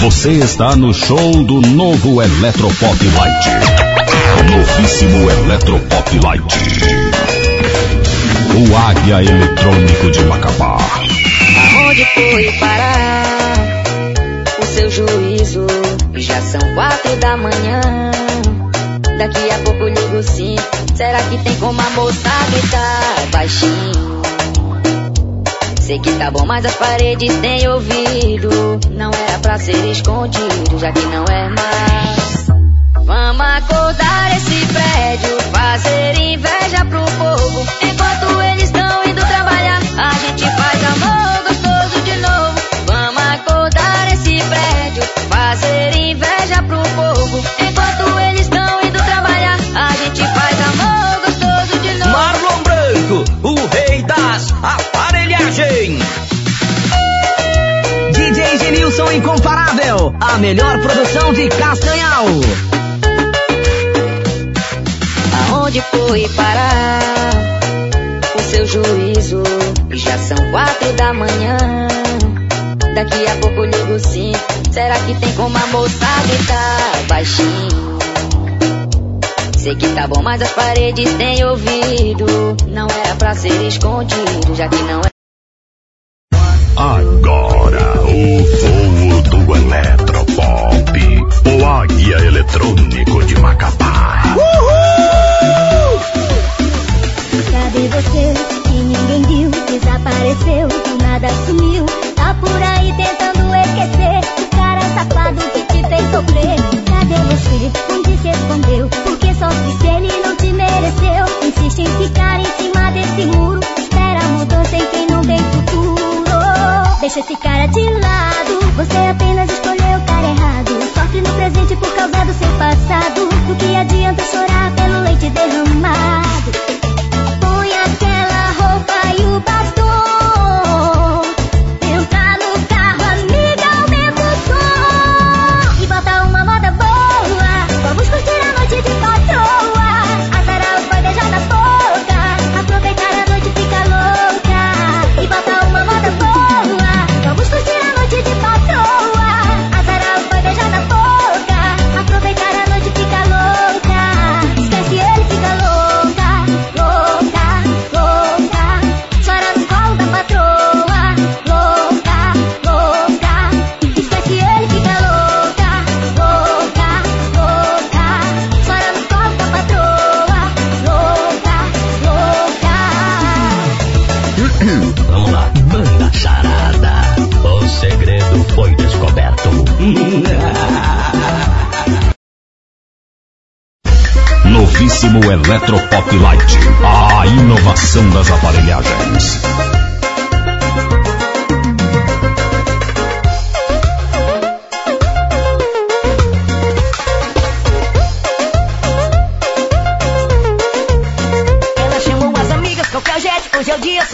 Você está no show do novo Eletropop Light. Novíssimo Eletropop Light. O Águia Eletrônico de Macapá. Aonde foi parar o seu juízo? Já são quatro da manhã. Daqui a pouco ligo sim. Será que tem como a moça gritar baixinho? Sei que tá bom, mas as paredes têm ouvido. Não era pra ser escondido, já que não é mais. Vamos acordar esse prédio, fazer inveja pro povo. Enquanto eles estão indo trabalhar, a gente faz amor gostoso de novo. Vamos acordar esse prédio, fazer inveja pro povo. Enquanto eles estão indo trabalhar, a gente faz amor gostoso de novo. Marlon Branco, o rei das aparelhagens. DJ Genilson Incomparável, a melhor produção de Castanhal. Aonde foi parar o seu juízo? Já são quatro da manhã. Daqui a pouco ligo sim. Será que tem como a moça gritar baixinho? Sei que tá bom, mas as paredes têm ouvido. Não era pra ser escondido, já que não. Agora o voo do Eletropop. O Águia Eletrônico de Macapá.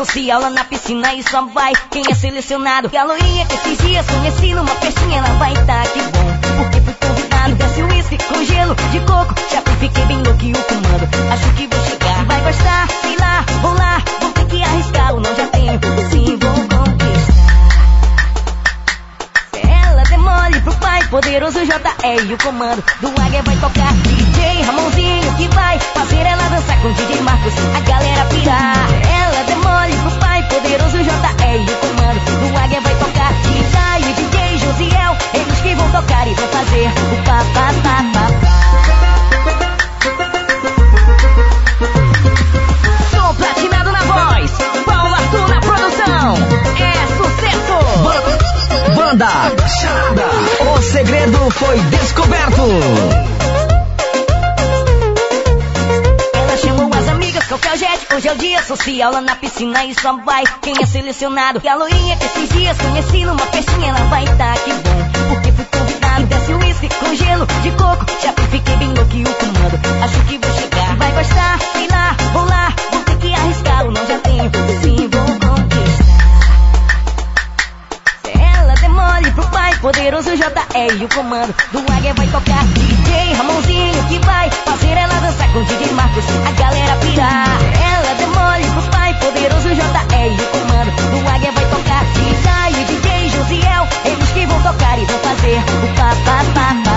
Social lá na piscina e só vai quem é selecionado. E a loinha que esses dias conheci numa festinha, ela vai tá que bom, porque fui convidado. Desce o uísque com gelo de coco, já que fiquei bem louco e o comando. Acho que vou chegar, vai gostar, sei lá, vou lá, vou ter que arriscar, ou não já poderoso JR e o comando do Águia vai tocar. DJ Ramonzinho que vai fazer ela dançar com DJ Marcos, a galera pirar. Ela demole pro pai, poderoso JR e o comando do Águia vai tocar. DJ e DJ Josiel, eles que vão tocar e vão fazer o pá Banda. O segredo foi descoberto. Ela chamou as amigas, qualquer jet, hoje é o dia social lá na piscina e só vai quem é selecionado. E a que esses dias conheci numa festinha, ela vai tá que bom, porque fui convidado. Desce o uísque com gelo de coco, já que fiquei bem louco e o comando. Acho que vou chegar, vai gostar, sei lá, vou poderoso J. e o comando do Águia vai tocar. DJ Ramonzinho que vai fazer ela dançar com DJ Marcos, a galera pirar. Ela demole pros pai, poderoso J. e o comando do Águia vai tocar. DJ e DJ Josiel, eles que vão tocar e vão fazer o papapá.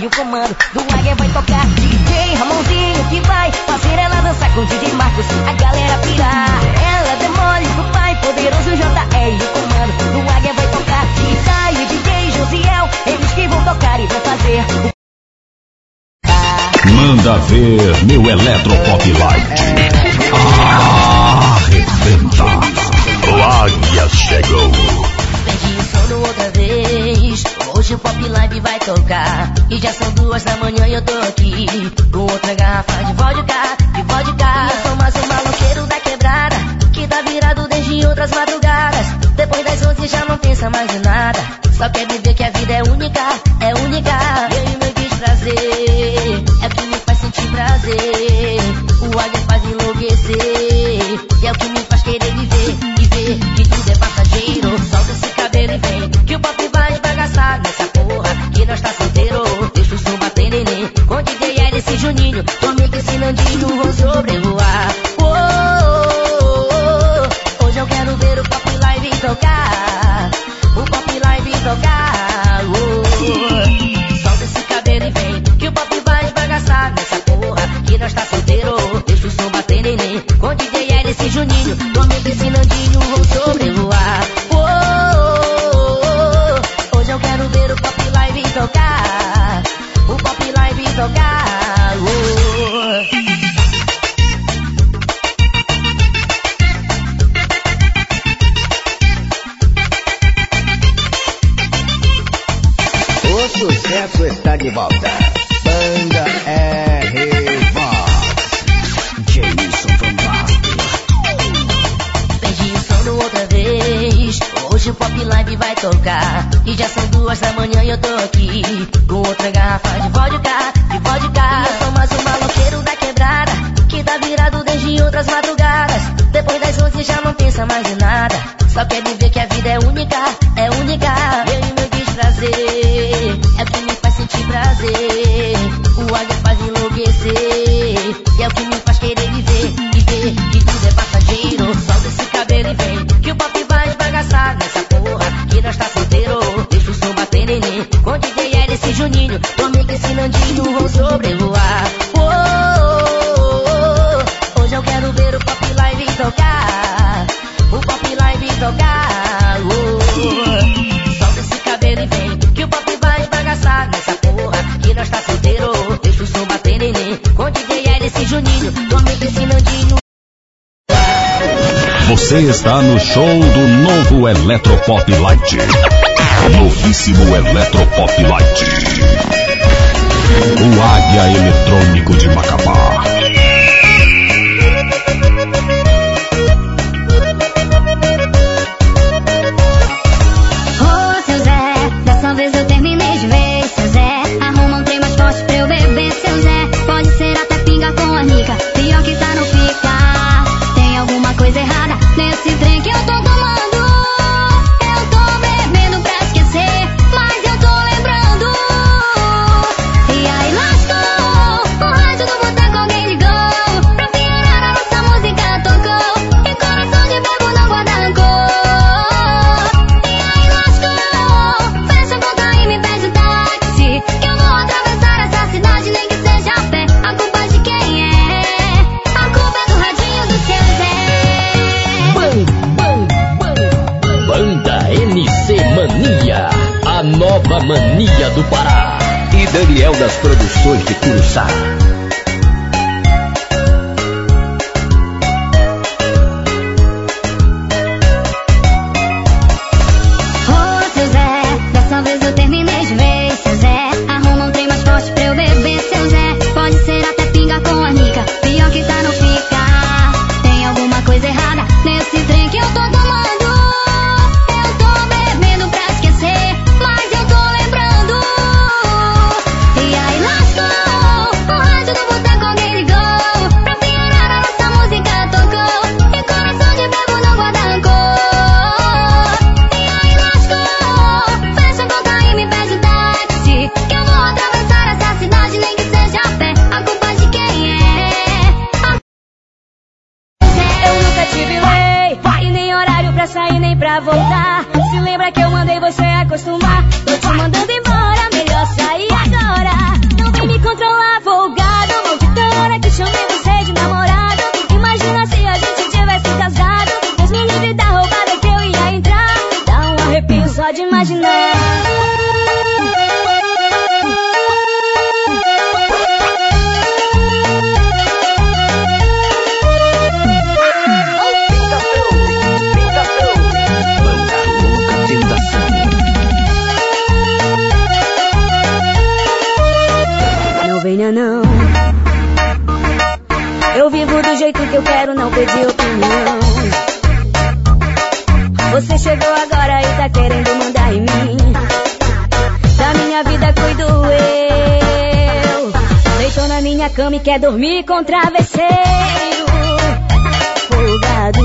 e o comando do Águia vai tocar. DJ Ramonzinho que vai fazer ela dançar com DJ Marcos, a galera pirar. Ela é demole pro pai poderoso JR e o comando do Águia vai tocar. Isaio e DJ Josiel, eles que vão tocar e vão fazer Manda ver meu Eletropop Light. Ah, arrebenta. O Águia chegou. Hoje o Pop Live vai tocar. E já são duas da manhã e eu tô aqui. Com outra garrafa de vodka, de vodka. Eu sou mais um maloqueiro da quebrada. Que tá virado desde outras madrugadas. Depois das onze já não pensa mais em nada. Só quer viver que a vida é única, é única. E aí meu desprazer é o que me faz sentir prazer. nós tá solteiro, eu estou batendo em mim. Com DJ Alice Juninho, tô Você está no show do novo Eletropop Light. Novíssimo Eletropop Light. O Águia Eletrônico de Macapá Daniel das Produções de Curuçá. minha cama e quer dormir com travesseiro folgado.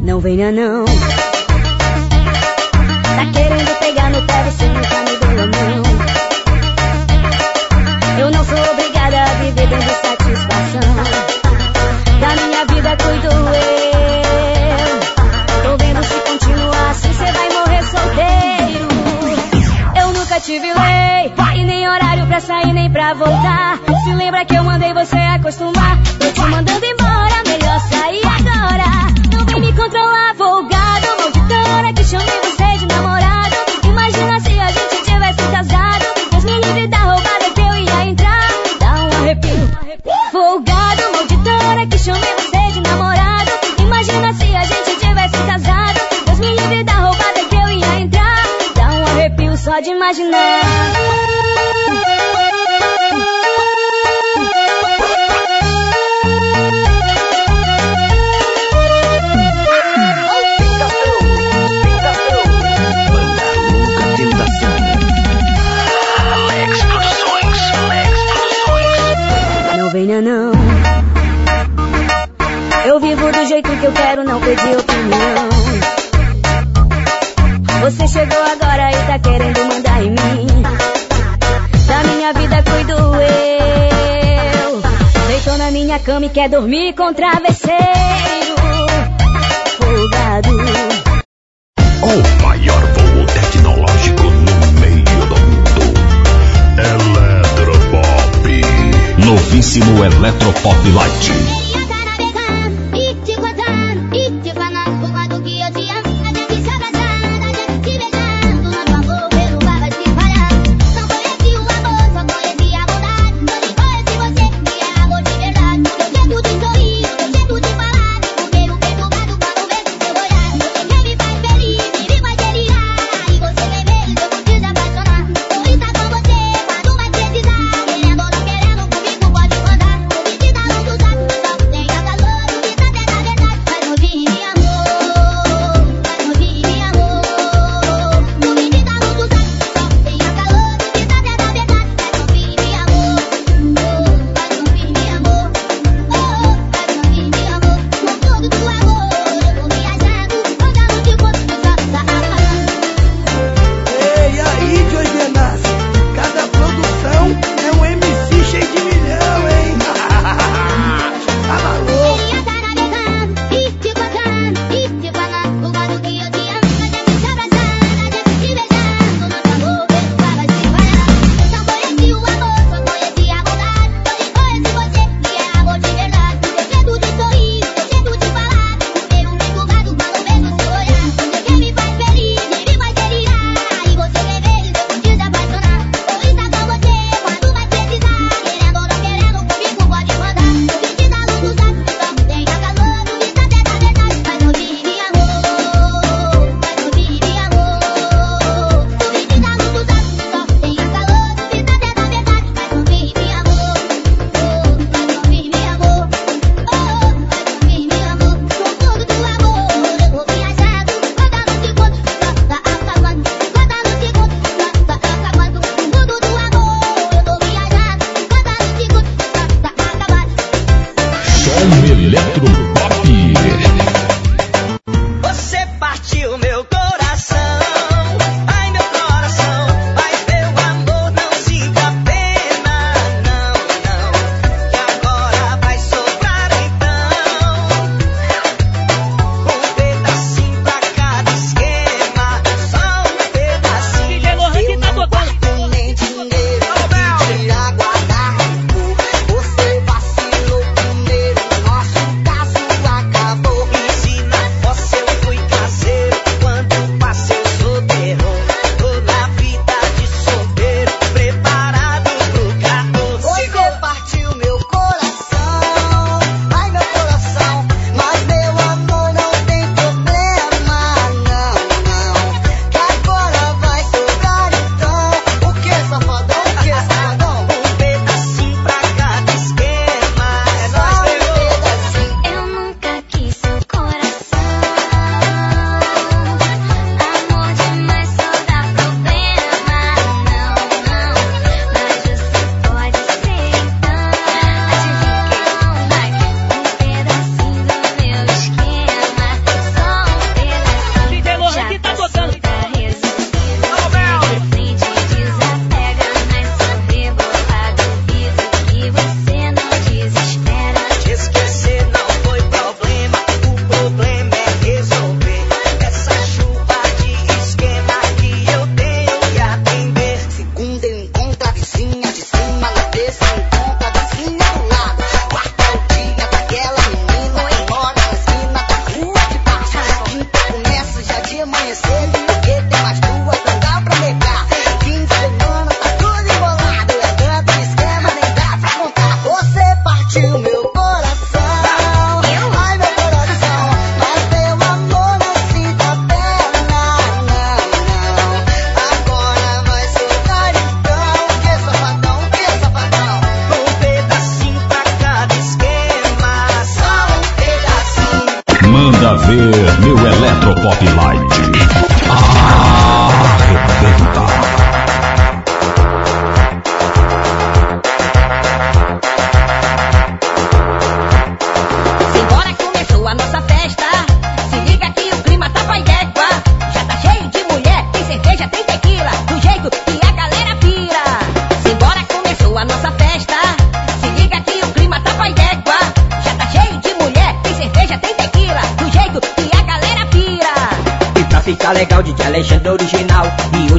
Não venha não. Tá querendo pegar no pé, você nunca me deu a mão. Eu não sou obrigada a viver dentro voltar. Se lembra que eu mandei você acostumar? Tô te mandando quer dormir com travesseiro folgado. É o maior voo tecnológico no meio do mundo. Eletropop. Novíssimo Eletropop Light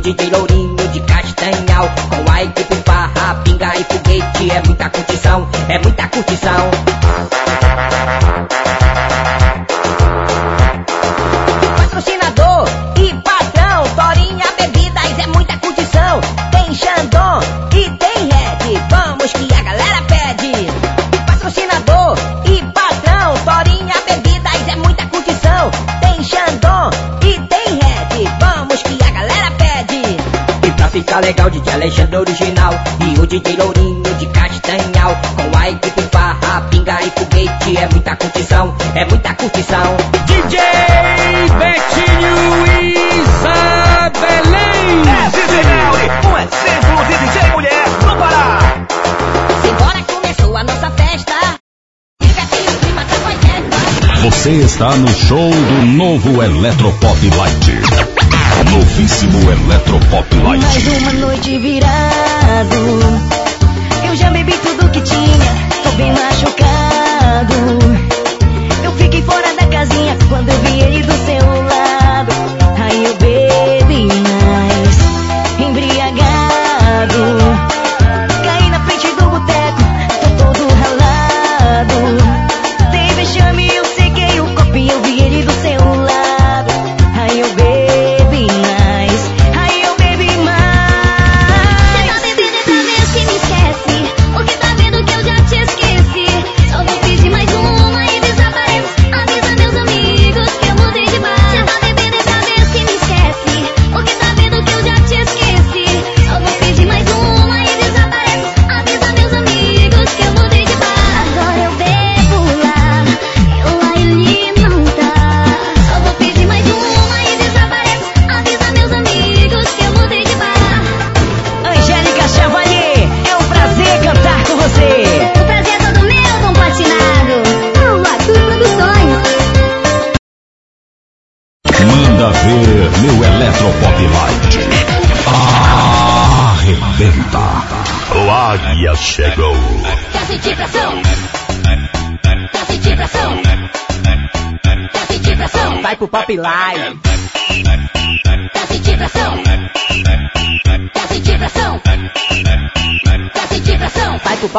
DJ Lourinho de Castanhal. Com a equipe barra, pinga e foguete É muita curtição, é muita curtição o DJ Lourinho de Castanhal. Com a equipe farra, pinga e foguete É muita curtição, é muita curtição. DJ Betinho Isabelém. É DJ Melly, um exemplo de DJ mulher no Pará. Simbora, começou a nossa festa. Tá Você está no show do novo Eletropop Light. Novíssimo Eletropop Light. Mais uma noite virado. Eu já bebi tudo que tinha, tô bem machucado.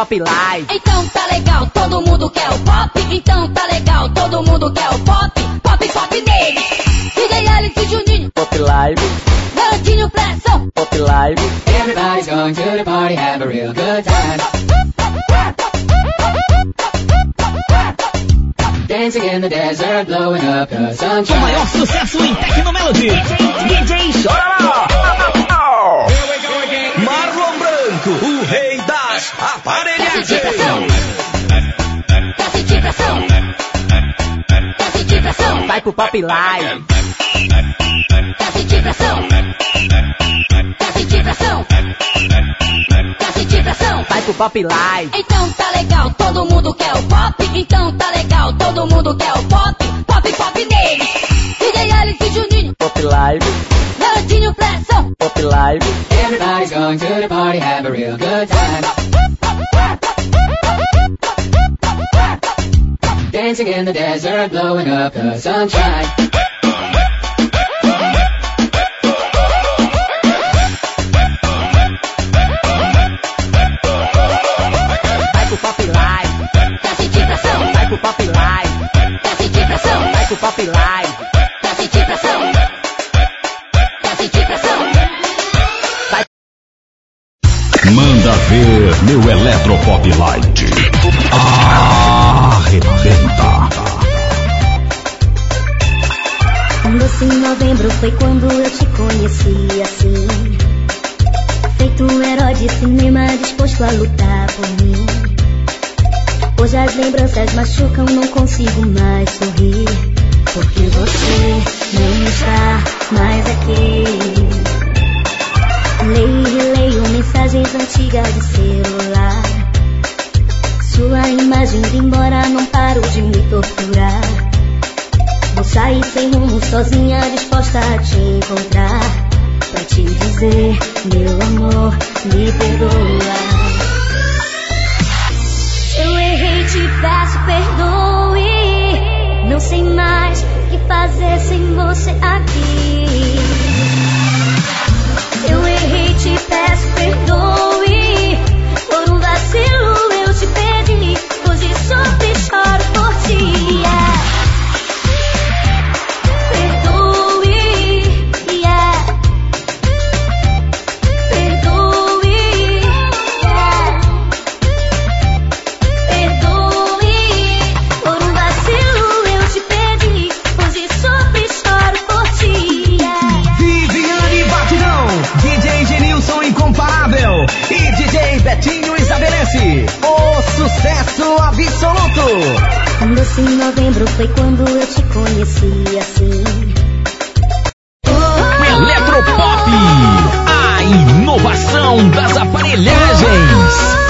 Pop Live. Então tá legal, todo mundo quer o pop. Então tá legal, todo mundo quer o pop. Pop, pop nele. DJ Alex e Juninho. Pop Live. Garotinho pressão. Pop Live. Everybody's going to the party, have a real good time. Dancing in the desert, blowing up the sunshine. O maior sucesso em Tecnomelody. DJ Chororó. Vai pro Pop Live. Quer sentir pressão? Quer sentir pressão? Quer sentir pressão? Vai pro Pop Live. Então tá legal, todo mundo quer o pop. Então tá legal, todo mundo quer o pop. Pop, pop nele. DJ Alex e Juninho. Pop Live. Garotinho pressão. Pop Live. Everybody's going to the party, have a real good time. Dancing in the desert, blowing up the sunshine. pro Pop Live. Pra sentir pressão. Pra sentir pressão. Vai. Manda ver meu Eletropop Light. Arrebenta. Um doce em novembro foi quando eu te conheci assim. Feito um herói de cinema disposto a lutar por mim. Hoje as lembranças machucam, não consigo mais sorrir. Porque você não está mais aqui. Leio e releio mensagens antigas de celular. Sua imagem indo embora, não paro de me torturar. Vou sair sem rumo, sozinha, disposta a te encontrar. Pra te dizer, meu amor, me perdoa. Eu errei, te peço perdoe. Não sei mais o que fazer sem você aqui. Eu errei, te peço perdoe. Hoje Um doce em novembro foi quando eu te conheci assim. Eletropop, a inovação das aparelhagens.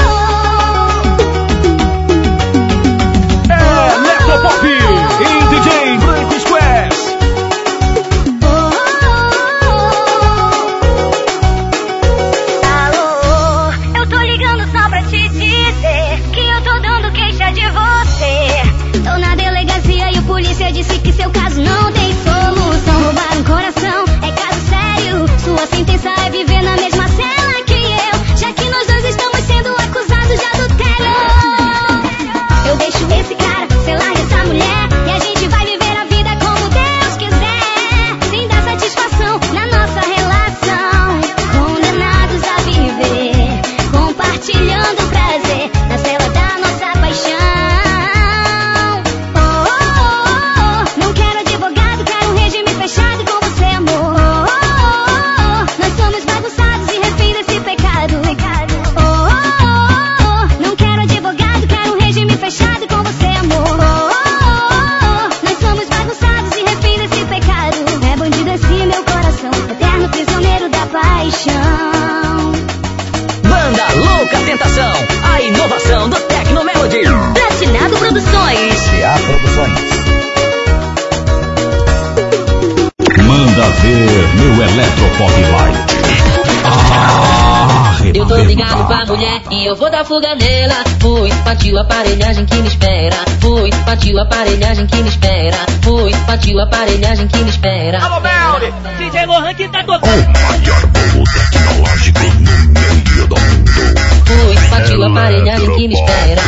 Fuga nela. Fui, partiu a aparelhagem que me espera. Fui, partiu a aparelhagem que me espera. Fui, partiu a aparelhagem que me espera. Alô, Melly, DJ Lohan que tá O tocando. maior bolo tecnológico no meio do mundo. Fui, partiu a aparelhagem que me espera.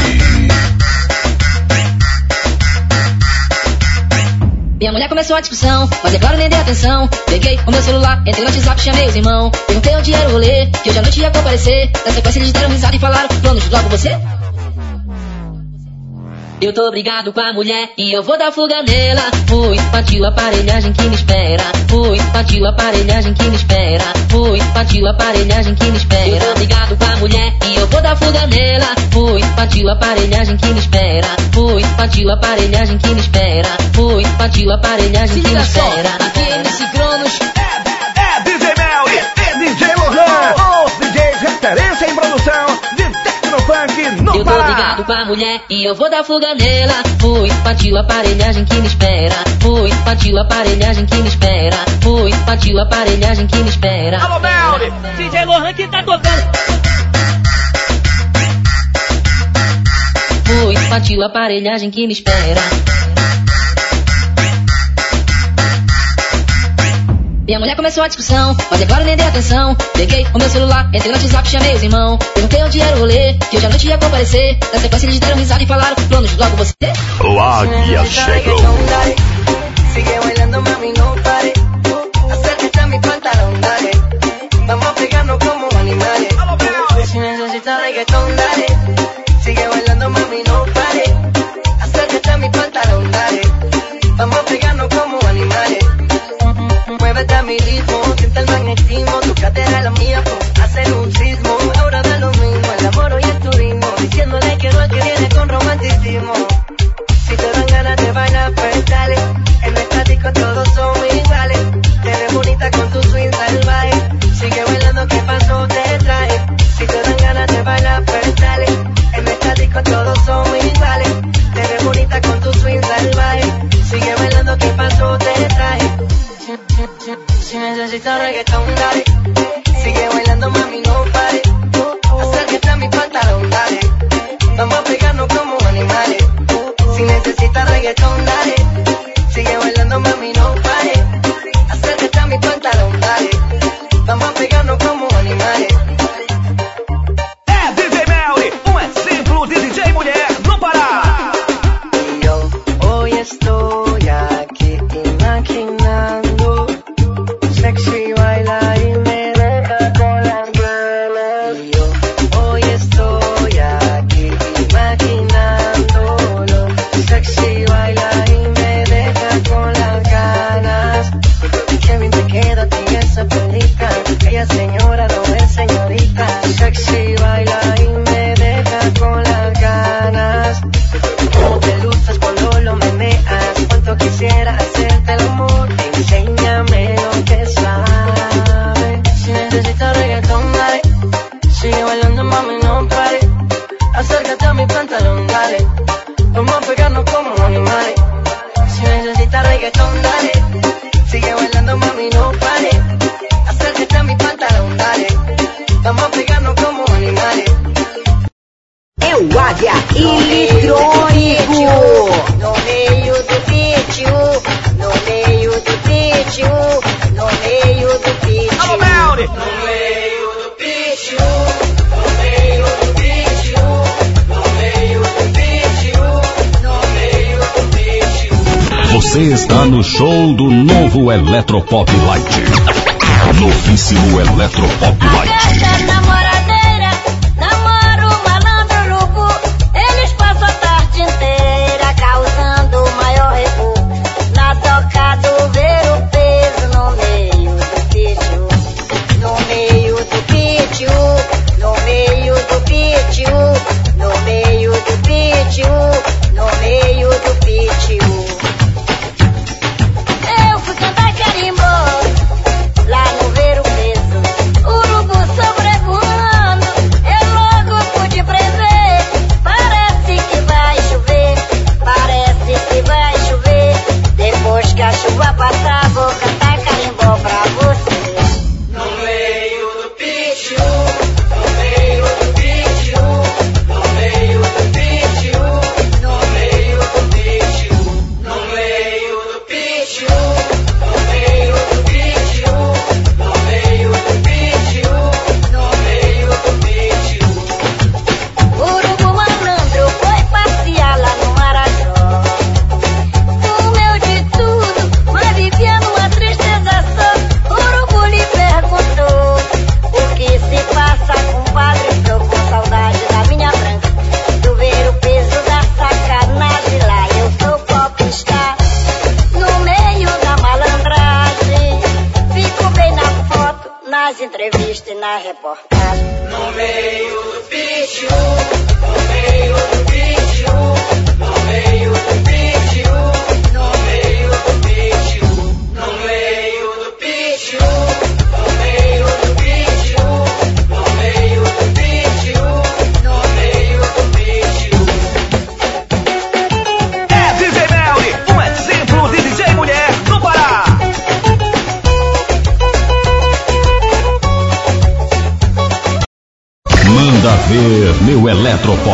Minha mulher começou a discussão, mas é claro nem dei atenção. Peguei o meu celular, entrei no WhatsApp, chamei os irmãos. Perguntei onde era o rolê, que hoje à noite ia comparecer. Na sequência eles deram risada e falaram, planos logo você? Eu tô brigado com a mulher e eu vou dar fuga nela. Fui, partiu a aparelhagem que me espera. Fui, partiu a aparelhagem que me espera. Fui, partiu a aparelhagem que me espera. Eu tô brigado com a mulher e eu vou dar fuga nela. Fui, partiu a aparelhagem que me espera. Fui, partiu a aparelhagem que me espera. Fui, partiu a aparelhagem que me espera. Aqui é MC Cronos. É DJ Melly e DJ Lohan, os DJs referência Eu tô ligado com a mulher e eu vou dar fuga nela. Fui, partiu a aparelhagem que me espera. Fui, partiu a aparelhagem que me espera. Fui, partiu a aparelhagem que me espera. Alô, Melly, DJ Lohan que tá tocando. Fui, partiu a aparelhagem que me espera. Minha mulher começou a discussão, mas é claro nem dei atenção. Peguei o meu celular, entrei no WhatsApp, chamei os irmãos. Perguntei onde era o rolê, que hoje à noite ia comparecer. Na sequência eles deram risada e falaram, planos logo você? O Águia chegou. Sigue bailando, mami, no pare. Acércate a mi pantalón, dale. Vamos a pegarnos como animales. Si necesitas reggaetón, dale. Mi ritmo, siente el magnetismo. Tu cadera la mía, reggaetón, bailando, mami, pare. Como. É o Águia No meio do no meio do. Você está no show do novo Eletropop Light. Novíssimo Eletropop Light.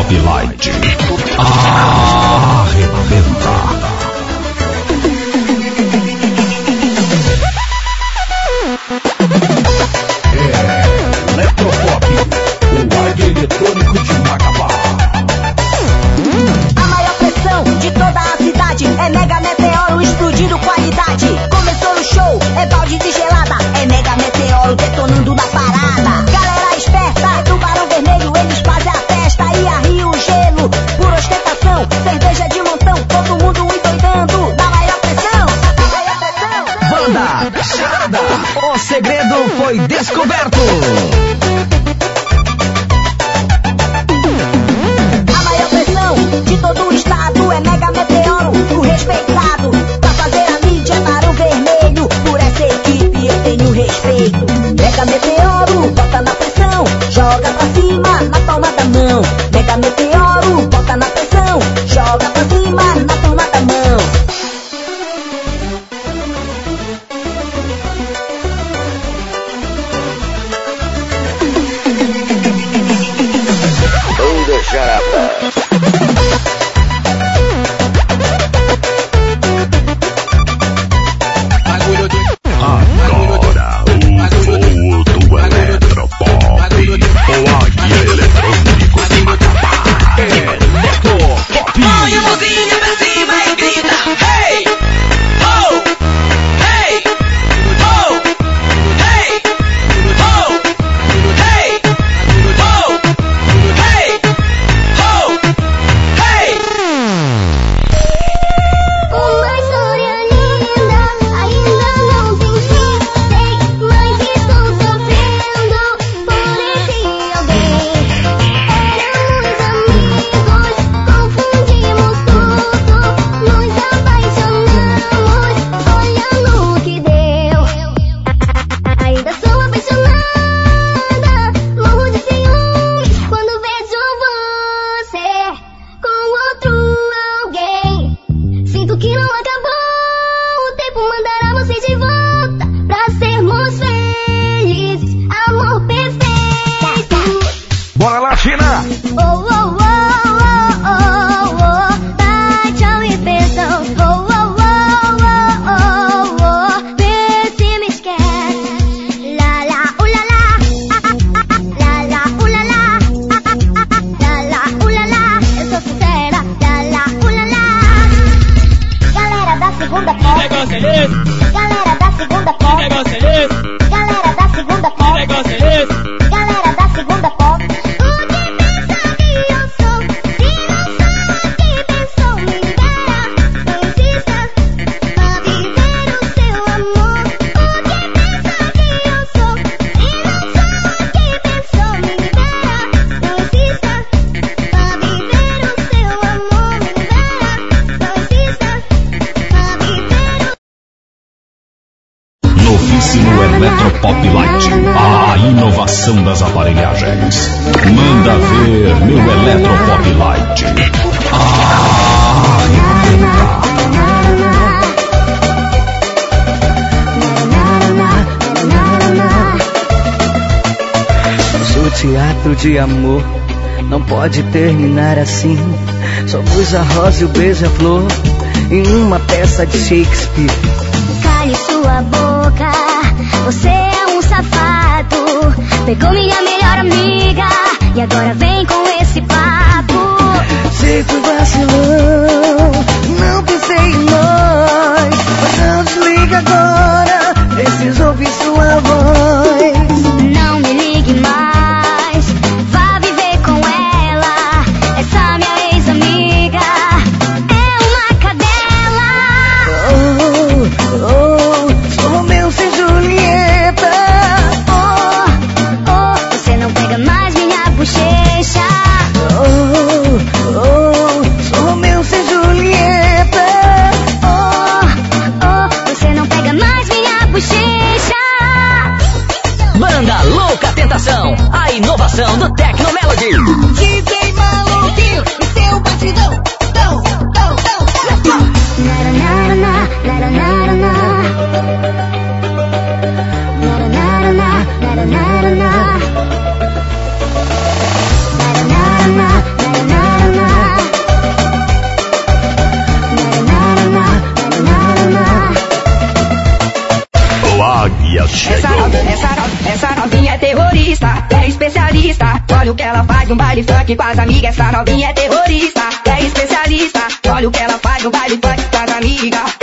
Be life. segredo foi descoberto. De amor não pode terminar assim. Somos a rosa e o beija-flor em uma peça de Shakespeare. Cale sua boca, você é um safado. Pegou minha melhor amiga e agora vem com esse papo. Sei que vacilou, não pensei em nós. Mas não desliga agora, preciso ouvir sua voz. Não me ligue mais, é especialista. Olha o que ela faz no baile funk com as amigas. Essa novinha é terrorista, é especialista. Olha o que ela faz no baile funk com as amigas.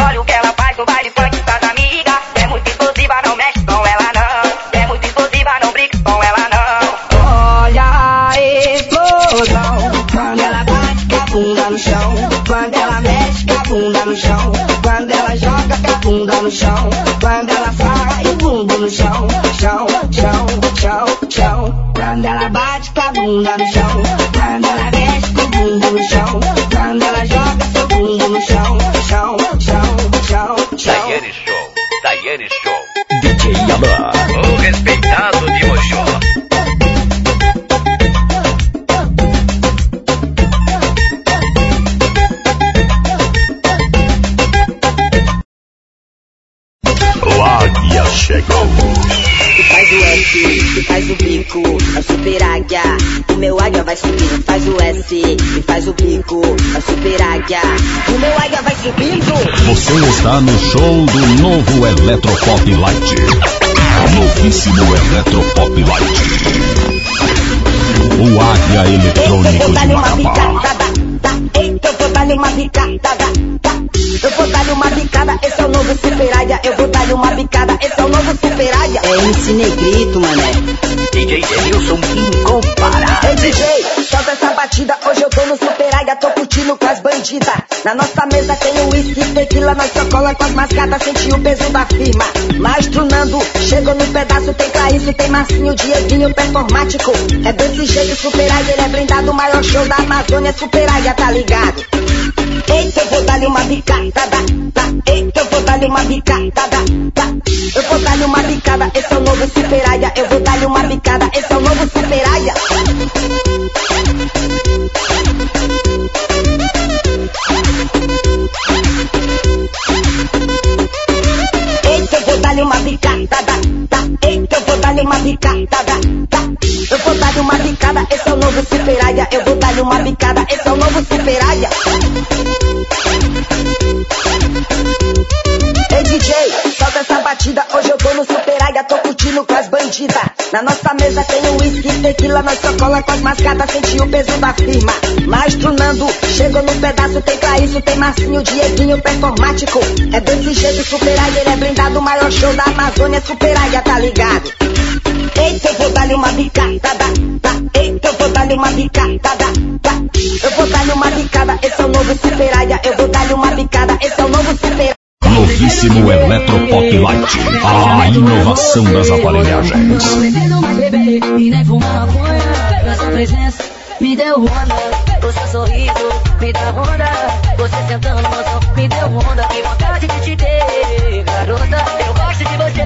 Está no show do novo Eletropop Light. Novíssimo Eletropop Light. O Águia Eu Eletrônico vou de dar-lhe uma Marabá. tá? Eita, eu vou dar-lhe uma bicada, tá? Eu vou dar-lhe uma bicada, esse é o novo super águia. Eu vou dar-lhe uma bicada, esse é o novo super águia. É MC Negrito, mané. DJ Denilson incomparável. Ei DJ, solta essa batida, hoje eu tô no super águia, tô curtindo com as bandidas. Na nossa mesa tem o uísque, tequila, nós só cola com as mascadas, senti o peso da firma. Maestro Nando, chegou no pedaço, tem Claício, tem Marcinho, Dieguinho, performático. É desse jeito, super ele é blindado, o maior show da Amazônia, super águia, tá ligado? Eita, eu vou dar-lhe uma bicada, tá, tá. Eita, eu vou dar-lhe uma bicada, tá, tá. Eu vou dar-lhe uma bicada, esse é o novo super. Eu vou dar-lhe uma bicada, esse é o novo super. dar-lhe uma da, da. Tá? Eu vou dar-lhe uma picada, esse é o novo Superaia. Eu vou dar-lhe uma picada, esse é o novo Superaia. Ei DJ, solta essa batida, hoje eu tô no Superaia, tô curtindo com as bandidas. Na nossa mesa tem o uísque, tequila, nós só cola com as mascadas, senti o peso da firma. Maestrunando, chegou no pedaço, tem pra isso, tem Marcinho, Dieguinho, performático. É desse jeito, Superaia, ele é blindado, maior show da Amazônia, Superaia, tá ligado? Eita, eu vou dar-lhe uma bicada? Eita, eu vou dar-lhe uma bicada? Eu vou dar-lhe uma bicada, esse é o novo Super Águia. Eu vou dar-lhe uma bicada, esse é o novo Super Novíssimo Eletropop Light. A inovação das aparelhagens. E nem fumar maconha, na sua presença me deu onda. O seu sorriso me dá onda. Você sentando no me deu onda. Que vontade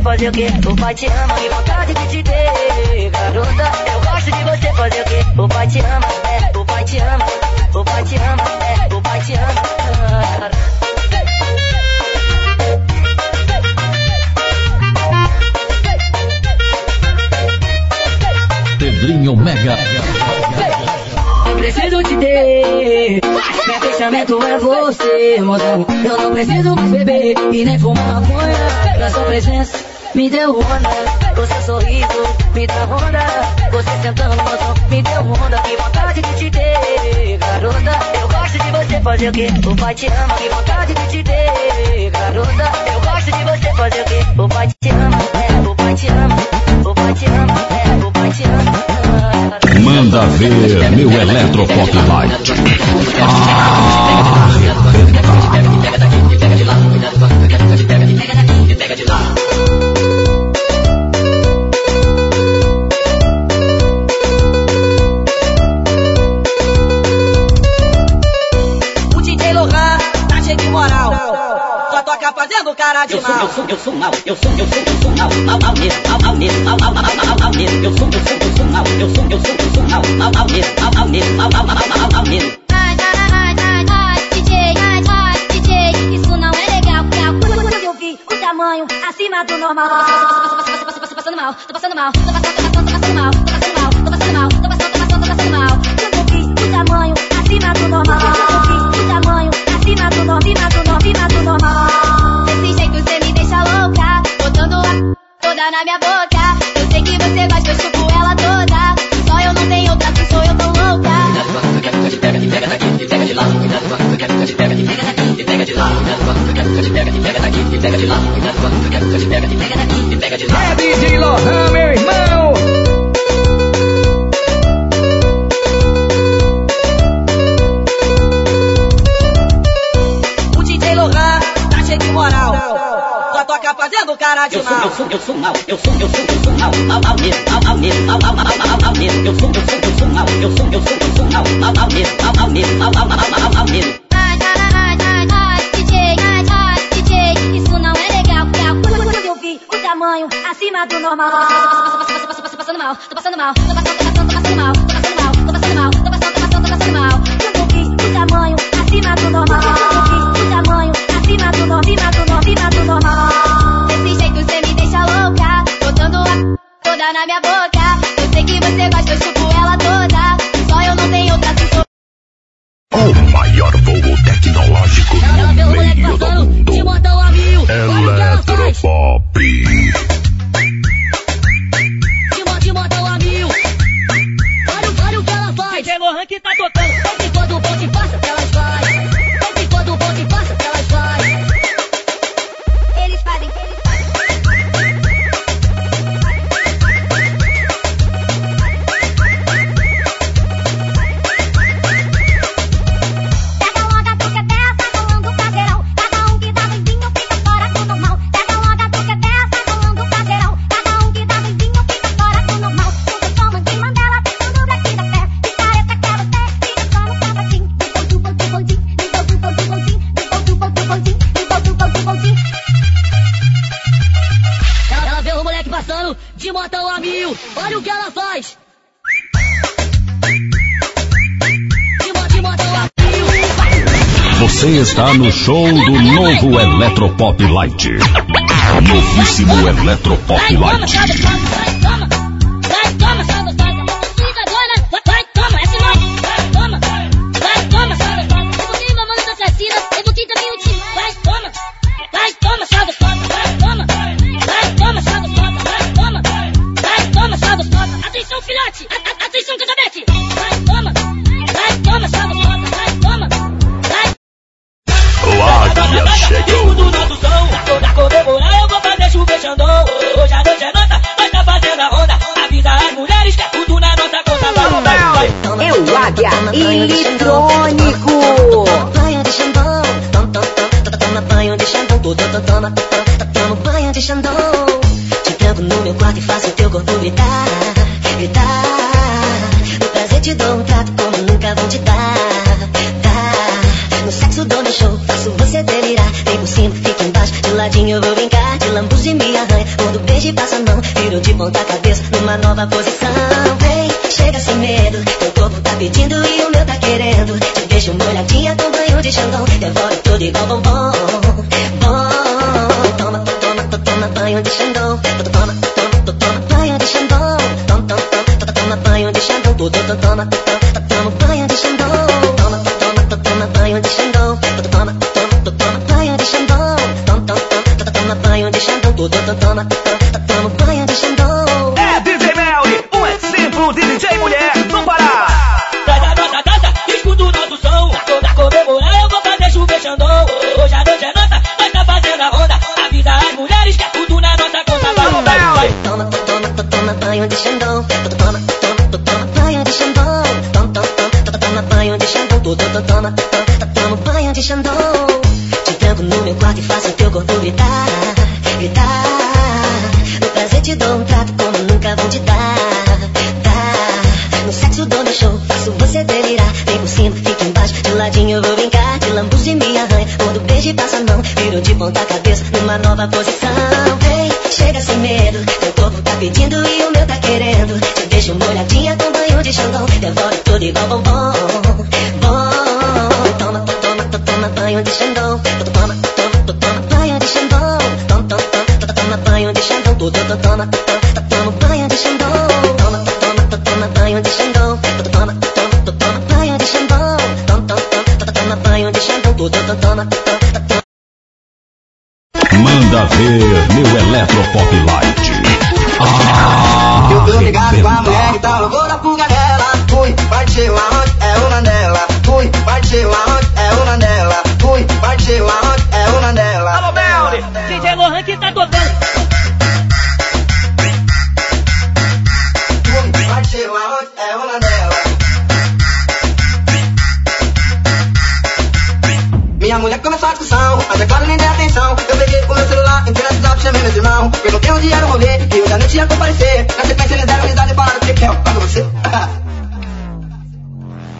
fazer o quê? O pai te ama. Que vontade de te ter, garota. Eu gosto de você fazer o quê? O pai te ama, é, o pai te ama. O pai te ama, é, o pai te ama. Pedrinho Mega. Preciso te ter. Meu pensamento é você, mozão. Eu não preciso mais beber e nem fumar maconha. Na sua presença me deu onda. O seu sorriso me dá onda. Você sentando no som me deu onda. Que vontade de te ter, garota. Eu gosto de você fazer o quê? O pai te ama. Que vontade de te ter, garota. Eu gosto de você fazer o quê? O pai te ama, é, o pai te ama. O pai te ama, é, o pai te ama. Manda ver meu Eletropop Light. O DJ Lohan tá cheio de moral. Só toca fazendo cara de Eu sou, eu sou, eu sou mal, eu sou, eu sou, eu sou mal, mal, mal mesmo, mal, mal mesmo, mal, mal, mal, mal, mal, mal mesmo. Eu sou, eu sou, eu sou mal, eu sou, eu sou, eu sou mal, mal, mal mesmo, mal, mal mesmo, mal, mal, mal, mal, mal, mal mesmo. Acima do normal. Tô passando mal, tô passando mal, tô passando, mal, tô passando mal, tô passando mal, tô passando, passando, tô passando mal. O tamanho acima do normal. O tamanho acima do normal, acima do normal, acima do normal. Desse jeito você me deixa louca, botando a toda na minha boca. Eu sei que você gosta, eu chupo É DJ Lohan, meu irmão. O DJ Lohan tá cheio de moral. Só toca fazendo cara de Eu sou, mal. eu sou, eu sou mal, eu sou, eu sou, eu sou mal, mal, mal mesmo, mal, mal mesmo, mal, mal, mal, mal, mal, mal mesmo. Eu sou, eu sou, eu sou mal, eu sou, eu sou, eu sou mal, mal, mal mesmo, mal, mal mesmo, mal, mal, mal, mal, mal, mal mesmo. Acima do normal. Tô passando mal, tô passando mal, tô passando, passando, tô passando mal, tô passando mal, tô passando mal, tô passando, passando, passando mal. Quando eu vi o tamanho acima do normal. No show do novo Eletropop Light. Novíssimo Eletropop Light. Passa a mão. Viro de ponta cabeça, numa nova posição. Vem, chega sem medo, teu corpo tá pedindo e o meu tá querendo. Te deixo molhadinha com banho de Xandão. Devoro tudo igual bombom, banho de Xandão. Toma, toma, toma banho de Xandão. Toma, toma, toma banho de Xandão. Tudo, toma, Manda ver meu Eletropop Light. Ah, Eu tô ligado com a mulher, arrebenta. então vou dar fuga dela. Fui, partiu aonde? É uma dela. Fui, partiu aonde? Mas é claro nem dei atenção. Eu peguei o meu celular, entrei no WhatsApp, chamei meus irmãos. Perguntei onde era o rolê, e eu já nem tinha comparecer. Na sequência eles deram risada e falaram que quer, paga você.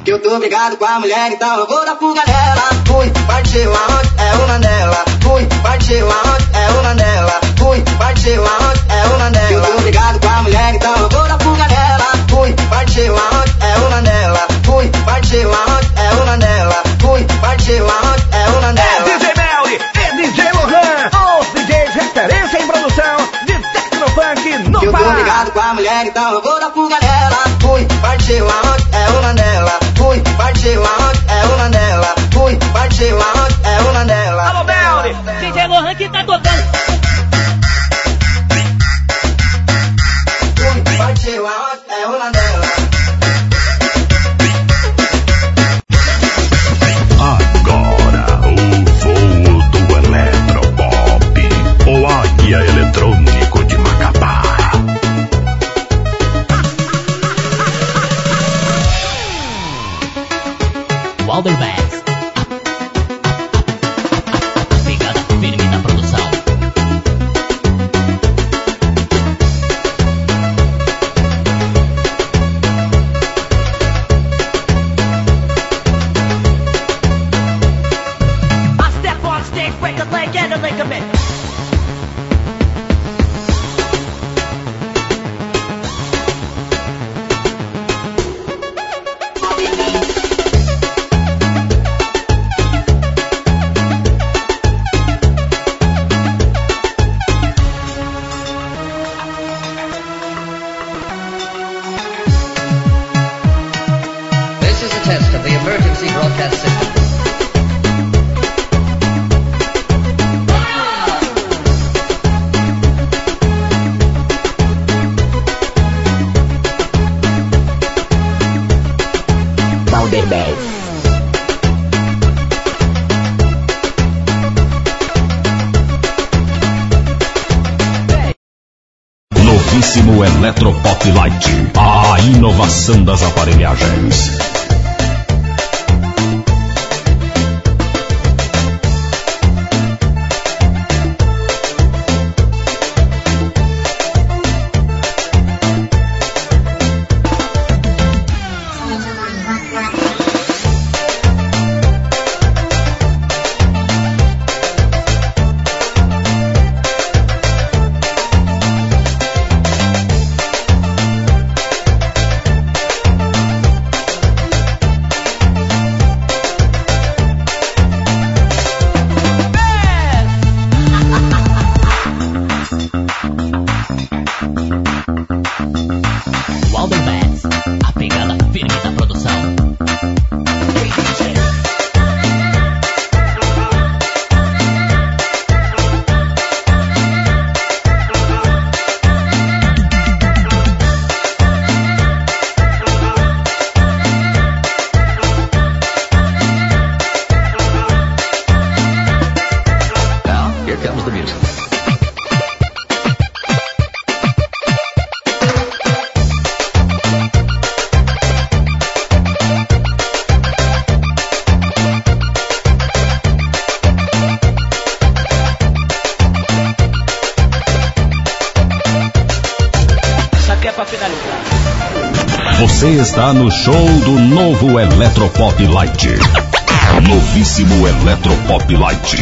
Que eu tô brigado com a mulher, então eu vou dar fuga nela. Fui, partiu aonde? É uma dela. Fui, partiu aonde? É uma dela. Fui, partiu aonde? É uma dela. Que eu tô brigado com a mulher, então eu vou dar fuga nela. Fui, partiu aonde? É uma dela. Fui, partiu aonde? É uma dela. Fui, partiu aonde? Brigado com a mulher, então eu vou dar fuga nela. Fui, partiu aonde? É uma dela. Fui, partiu aonde? É uma dela. Fui, partiu aonde? Inovação das. Está no show do novo Eletropop Light. Novíssimo Eletropop Light.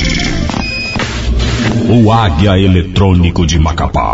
O Águia Eletrônico de Macapá.